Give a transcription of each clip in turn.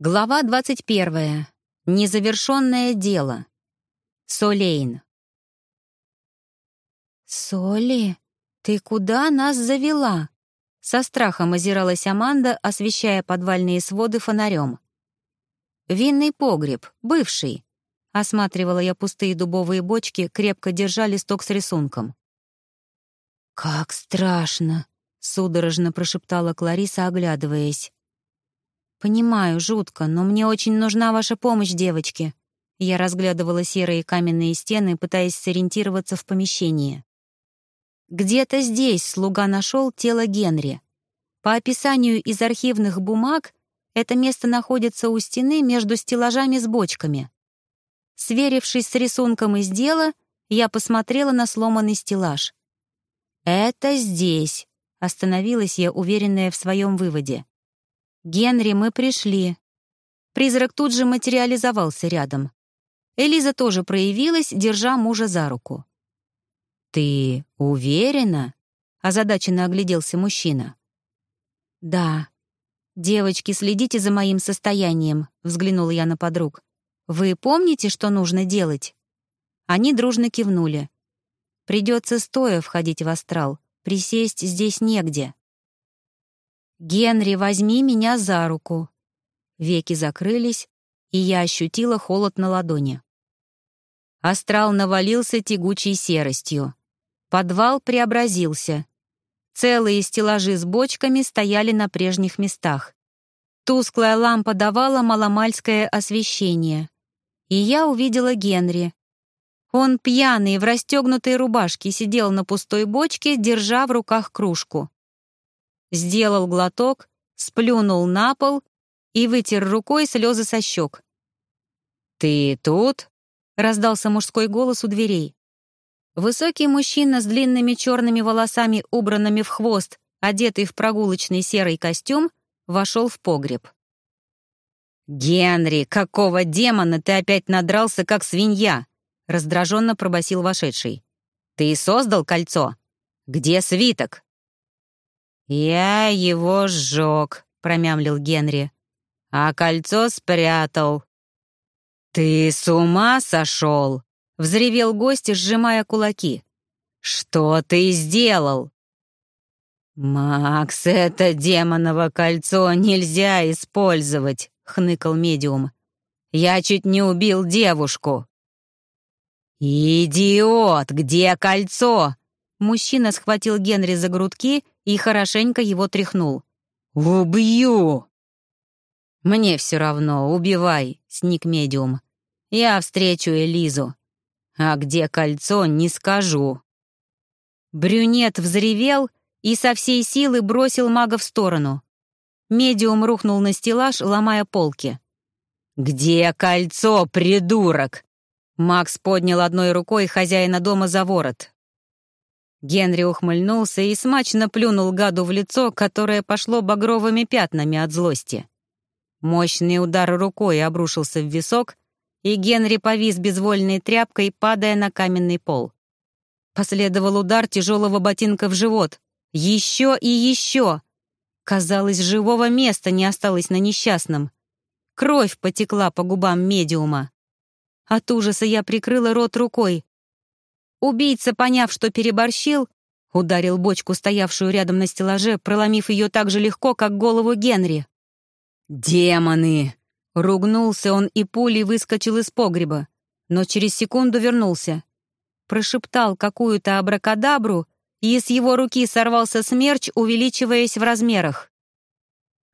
Глава 21. Незавершенное дело. Солейн. «Соли, ты куда нас завела?» Со страхом озиралась Аманда, освещая подвальные своды фонарем. «Винный погреб, бывший», — осматривала я пустые дубовые бочки, крепко держа листок с рисунком. «Как страшно!» — судорожно прошептала Клариса, оглядываясь. «Понимаю, жутко, но мне очень нужна ваша помощь, девочки». Я разглядывала серые каменные стены, пытаясь сориентироваться в помещении. Где-то здесь слуга нашел тело Генри. По описанию из архивных бумаг, это место находится у стены между стеллажами с бочками. Сверившись с рисунком из дела, я посмотрела на сломанный стеллаж. «Это здесь», — остановилась я, уверенная в своем выводе. «Генри, мы пришли». Призрак тут же материализовался рядом. Элиза тоже проявилась, держа мужа за руку. «Ты уверена?» — озадаченно огляделся мужчина. «Да. Девочки, следите за моим состоянием», — взглянула я на подруг. «Вы помните, что нужно делать?» Они дружно кивнули. «Придется стоя входить в астрал. Присесть здесь негде». «Генри, возьми меня за руку». Веки закрылись, и я ощутила холод на ладони. Астрал навалился тягучей серостью. Подвал преобразился. Целые стеллажи с бочками стояли на прежних местах. Тусклая лампа давала маломальское освещение. И я увидела Генри. Он пьяный, в расстегнутой рубашке, сидел на пустой бочке, держа в руках кружку сделал глоток, сплюнул на пол и вытер рукой слезы со щек. «Ты тут?» — раздался мужской голос у дверей. Высокий мужчина с длинными черными волосами, убранными в хвост, одетый в прогулочный серый костюм, вошел в погреб. «Генри, какого демона ты опять надрался, как свинья?» — раздраженно пробасил вошедший. «Ты создал кольцо? Где свиток?» «Я его сжег», — промямлил Генри. «А кольцо спрятал». «Ты с ума сошел?» — взревел гость, сжимая кулаки. «Что ты сделал?» «Макс, это демоново кольцо нельзя использовать», — хныкал медиум. «Я чуть не убил девушку». «Идиот! Где кольцо?» Мужчина схватил Генри за грудки и хорошенько его тряхнул. «Убью!» «Мне все равно, убивай», — сник медиум. «Я встречу Элизу. А где кольцо, не скажу». Брюнет взревел и со всей силы бросил мага в сторону. Медиум рухнул на стеллаж, ломая полки. «Где кольцо, придурок?» Макс поднял одной рукой хозяина дома за ворот. Генри ухмыльнулся и смачно плюнул гаду в лицо, которое пошло багровыми пятнами от злости. Мощный удар рукой обрушился в висок, и Генри повис безвольной тряпкой, падая на каменный пол. Последовал удар тяжелого ботинка в живот. Еще и еще! Казалось, живого места не осталось на несчастном. Кровь потекла по губам медиума. От ужаса я прикрыла рот рукой. Убийца, поняв, что переборщил, ударил бочку, стоявшую рядом на стеллаже, проломив ее так же легко, как голову Генри. «Демоны!» — ругнулся он и пулей выскочил из погреба, но через секунду вернулся. Прошептал какую-то абракадабру, и с его руки сорвался смерч, увеличиваясь в размерах.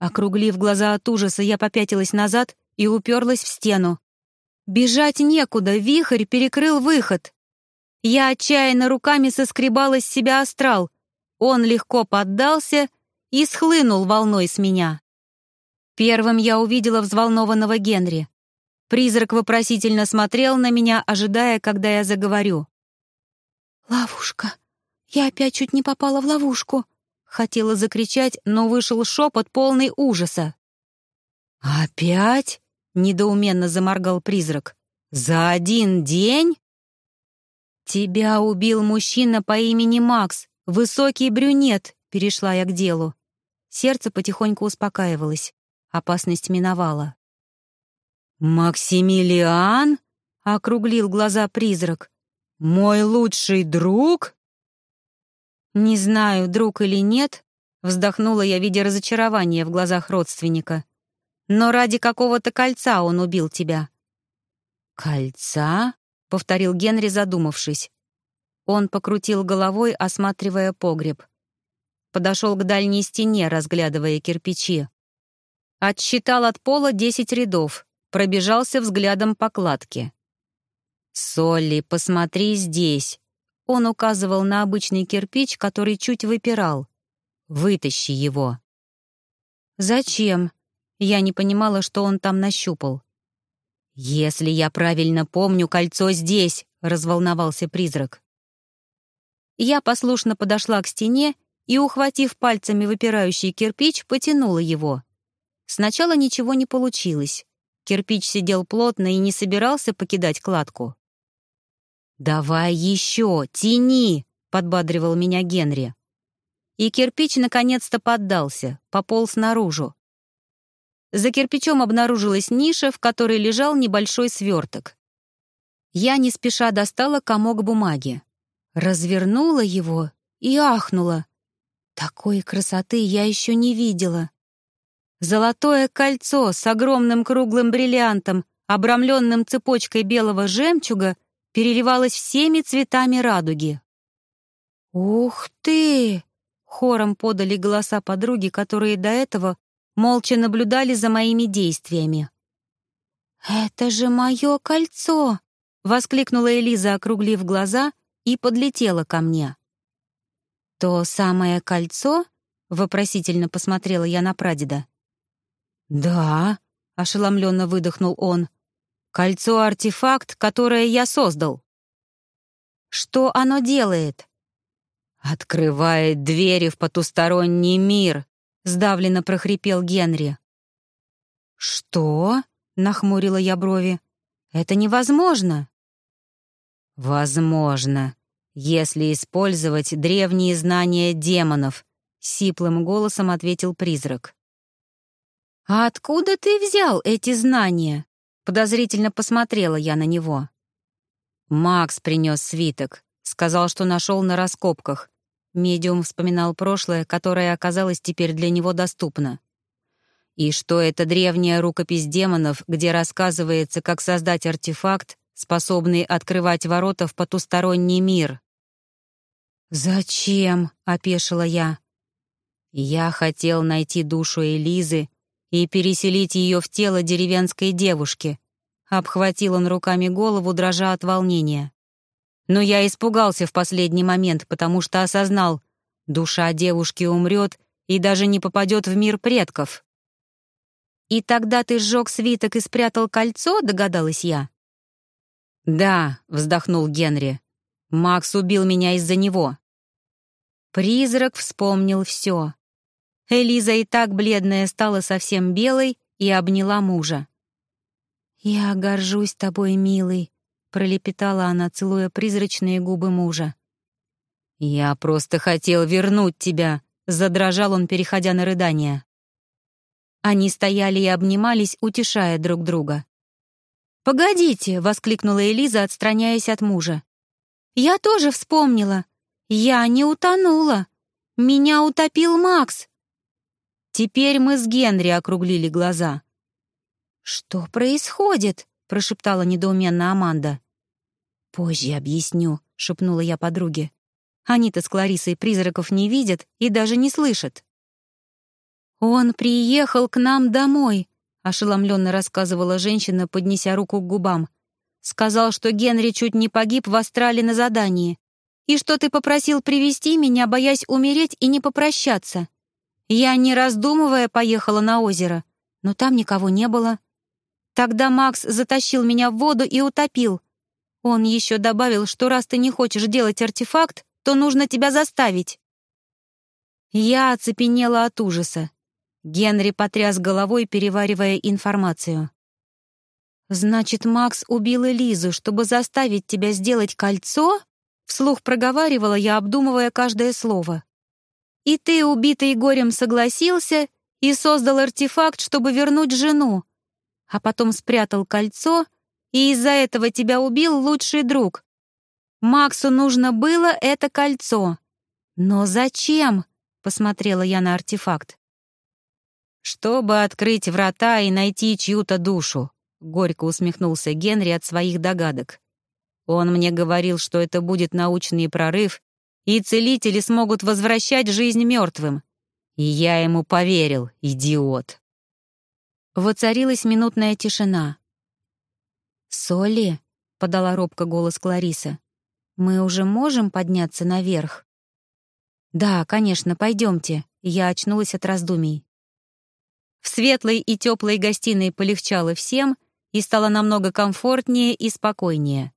Округлив глаза от ужаса, я попятилась назад и уперлась в стену. Бежать некуда, вихрь перекрыл выход. Я отчаянно руками соскребала с себя астрал. Он легко поддался и схлынул волной с меня. Первым я увидела взволнованного Генри. Призрак вопросительно смотрел на меня, ожидая, когда я заговорю. «Ловушка! Я опять чуть не попала в ловушку!» Хотела закричать, но вышел шепот полный ужаса. «Опять?» — недоуменно заморгал призрак. «За один день?» «Тебя убил мужчина по имени Макс, высокий брюнет», — перешла я к делу. Сердце потихоньку успокаивалось. Опасность миновала. «Максимилиан?» — округлил глаза призрак. «Мой лучший друг?» «Не знаю, друг или нет», — вздохнула я, видя разочарование в глазах родственника. «Но ради какого-то кольца он убил тебя». «Кольца?» — повторил Генри, задумавшись. Он покрутил головой, осматривая погреб. Подошел к дальней стене, разглядывая кирпичи. Отсчитал от пола десять рядов, пробежался взглядом по кладке. «Солли, посмотри здесь!» Он указывал на обычный кирпич, который чуть выпирал. «Вытащи его». «Зачем?» Я не понимала, что он там нащупал. «Если я правильно помню, кольцо здесь», — разволновался призрак. Я послушно подошла к стене и, ухватив пальцами выпирающий кирпич, потянула его. Сначала ничего не получилось. Кирпич сидел плотно и не собирался покидать кладку. «Давай еще, тяни!» — подбадривал меня Генри. И кирпич наконец-то поддался, пополз наружу. За кирпичом обнаружилась ниша, в которой лежал небольшой сверток. Я не спеша достала комок бумаги. Развернула его и ахнула. Такой красоты я еще не видела. Золотое кольцо с огромным круглым бриллиантом, обрамленным цепочкой белого жемчуга, переливалось всеми цветами радуги. «Ух ты!» — хором подали голоса подруги, которые до этого молча наблюдали за моими действиями. «Это же мое кольцо!» — воскликнула Элиза, округлив глаза, и подлетела ко мне. «То самое кольцо?» — вопросительно посмотрела я на прадеда. «Да», — ошеломленно выдохнул он. «Кольцо-артефакт, которое я создал». «Что оно делает?» «Открывает двери в потусторонний мир», — сдавленно прохрипел Генри. «Что?» — нахмурила я брови. «Это невозможно». «Возможно», если использовать древние знания демонов», — сиплым голосом ответил призрак. «А откуда ты взял эти знания?» — подозрительно посмотрела я на него. «Макс принес свиток. Сказал, что нашел на раскопках». Медиум вспоминал прошлое, которое оказалось теперь для него доступно. И что это древняя рукопись демонов, где рассказывается, как создать артефакт, способный открывать ворота в потусторонний мир. «Зачем?» — опешила я. «Я хотел найти душу Элизы и переселить ее в тело деревенской девушки», — обхватил он руками голову, дрожа от волнения. Но я испугался в последний момент, потому что осознал, душа девушки умрет и даже не попадет в мир предков. «И тогда ты сжег свиток и спрятал кольцо?» — догадалась я. «Да», — вздохнул Генри. Макс убил меня из-за него. Призрак вспомнил все. Элиза и так бледная стала совсем белой и обняла мужа. «Я горжусь тобой, милый», — пролепетала она, целуя призрачные губы мужа. «Я просто хотел вернуть тебя», — задрожал он, переходя на рыдание. Они стояли и обнимались, утешая друг друга. «Погодите!» — воскликнула Элиза, отстраняясь от мужа. Я тоже вспомнила. Я не утонула. Меня утопил Макс. Теперь мы с Генри округлили глаза. «Что происходит?» — прошептала недоуменно Аманда. «Позже объясню», — шепнула я подруге. «Они-то с Кларисой призраков не видят и даже не слышат». «Он приехал к нам домой», — ошеломленно рассказывала женщина, поднеся руку к губам. Сказал, что Генри чуть не погиб в Астрале на задании, и что ты попросил привести меня, боясь умереть и не попрощаться. Я, не раздумывая, поехала на озеро, но там никого не было. Тогда Макс затащил меня в воду и утопил. Он еще добавил, что раз ты не хочешь делать артефакт, то нужно тебя заставить. Я оцепенела от ужаса. Генри потряс головой, переваривая информацию. «Значит, Макс убил Элизу, чтобы заставить тебя сделать кольцо?» Вслух проговаривала я, обдумывая каждое слово. «И ты, убитый горем, согласился и создал артефакт, чтобы вернуть жену. А потом спрятал кольцо, и из-за этого тебя убил лучший друг. Максу нужно было это кольцо. Но зачем? Посмотрела я на артефакт. Чтобы открыть врата и найти чью-то душу, горько усмехнулся Генри от своих догадок. Он мне говорил, что это будет научный прорыв, и целители смогут возвращать жизнь мертвым. И я ему поверил, идиот. Воцарилась минутная тишина. «Соли», — подала робко голос Клариса, — «мы уже можем подняться наверх?» «Да, конечно, пойдемте», — я очнулась от раздумий. В светлой и теплой гостиной полегчало всем и стало намного комфортнее и спокойнее.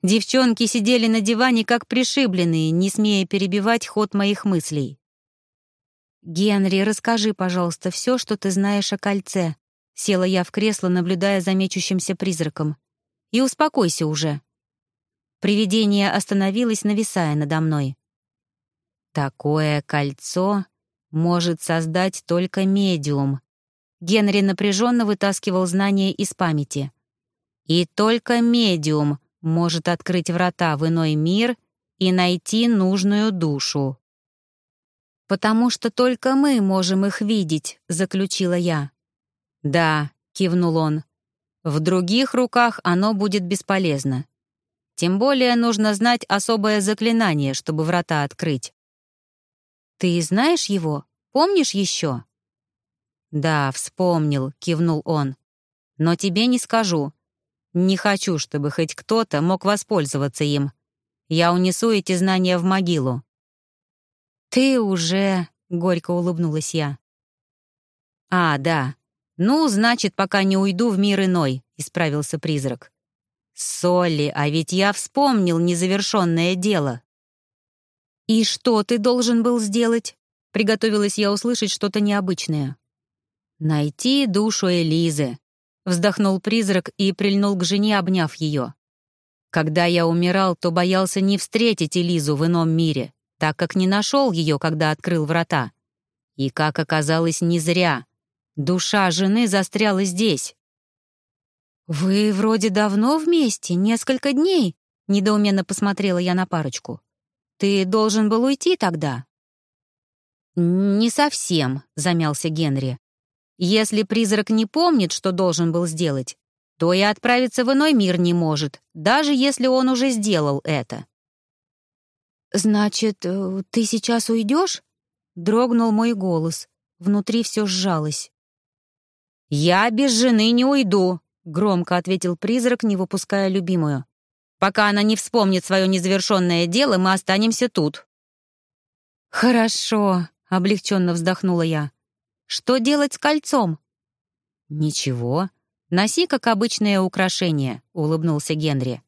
Девчонки сидели на диване как пришибленные, не смея перебивать ход моих мыслей. «Генри, расскажи, пожалуйста, все, что ты знаешь о кольце», Села я в кресло, наблюдая за мечущимся призраком. «И успокойся уже». Привидение остановилось, нависая надо мной. «Такое кольцо может создать только медиум». Генри напряженно вытаскивал знания из памяти. «И только медиум может открыть врата в иной мир и найти нужную душу». «Потому что только мы можем их видеть», — заключила я. «Да», — кивнул он, — «в других руках оно будет бесполезно. Тем более нужно знать особое заклинание, чтобы врата открыть». «Ты знаешь его? Помнишь еще?» «Да, вспомнил», — кивнул он. «Но тебе не скажу. Не хочу, чтобы хоть кто-то мог воспользоваться им. Я унесу эти знания в могилу». «Ты уже...» — горько улыбнулась я. «А, да. «Ну, значит, пока не уйду в мир иной», — исправился призрак. «Солли, а ведь я вспомнил незавершенное дело». «И что ты должен был сделать?» — приготовилась я услышать что-то необычное. «Найти душу Элизы», — вздохнул призрак и прильнул к жене, обняв ее. «Когда я умирал, то боялся не встретить Элизу в ином мире, так как не нашел ее, когда открыл врата. И, как оказалось, не зря. Душа жены застряла здесь. «Вы вроде давно вместе, несколько дней», — недоуменно посмотрела я на парочку. «Ты должен был уйти тогда». «Не совсем», — замялся Генри. «Если призрак не помнит, что должен был сделать, то и отправиться в иной мир не может, даже если он уже сделал это». «Значит, э, ты сейчас уйдешь?» — дрогнул мой голос. Внутри все сжалось. «Я без жены не уйду», — громко ответил призрак, не выпуская любимую. «Пока она не вспомнит свое незавершенное дело, мы останемся тут». «Хорошо», — облегченно вздохнула я. «Что делать с кольцом?» «Ничего. Носи, как обычное украшение», — улыбнулся Генри.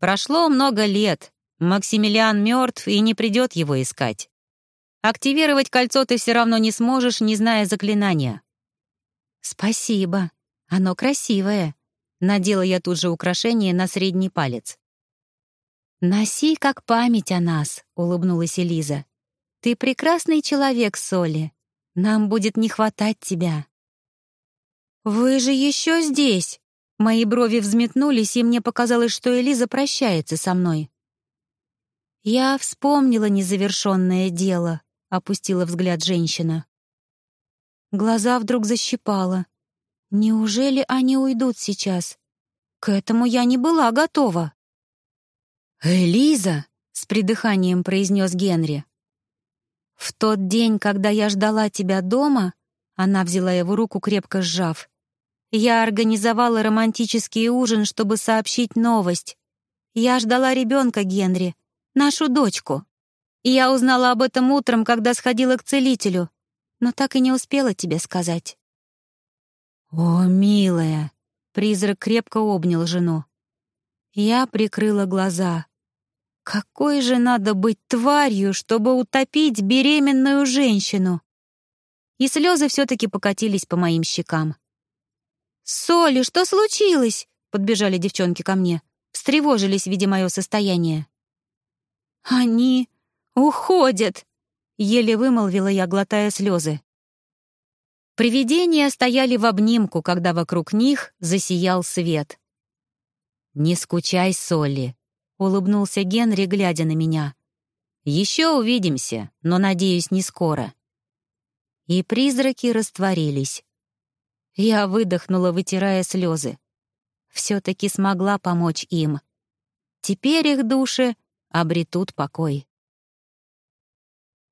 «Прошло много лет. Максимилиан мертв и не придет его искать. Активировать кольцо ты все равно не сможешь, не зная заклинания. «Спасибо. Оно красивое». Надела я тут же украшение на средний палец. «Носи как память о нас», — улыбнулась Элиза. «Ты прекрасный человек, Соли. Нам будет не хватать тебя». «Вы же еще здесь!» Мои брови взметнулись, и мне показалось, что Элиза прощается со мной. «Я вспомнила незавершенное дело», — опустила взгляд женщина. Глаза вдруг защипало. Неужели они уйдут сейчас? К этому я не была готова. «Элиза!» — с придыханием произнес Генри. «В тот день, когда я ждала тебя дома», она взяла его руку, крепко сжав, «я организовала романтический ужин, чтобы сообщить новость. Я ждала ребенка Генри, нашу дочку. Я узнала об этом утром, когда сходила к целителю но так и не успела тебе сказать». «О, милая!» — призрак крепко обнял жену. Я прикрыла глаза. «Какой же надо быть тварью, чтобы утопить беременную женщину?» И слезы все-таки покатились по моим щекам. «Соли, что случилось?» — подбежали девчонки ко мне. Встревожились, видя мое состояние. «Они уходят!» — еле вымолвила я, глотая слезы. Привидения стояли в обнимку, когда вокруг них засиял свет. «Не скучай, Солли», — улыбнулся Генри, глядя на меня. «Еще увидимся, но, надеюсь, не скоро». И призраки растворились. Я выдохнула, вытирая слезы. Все-таки смогла помочь им. Теперь их души обретут покой.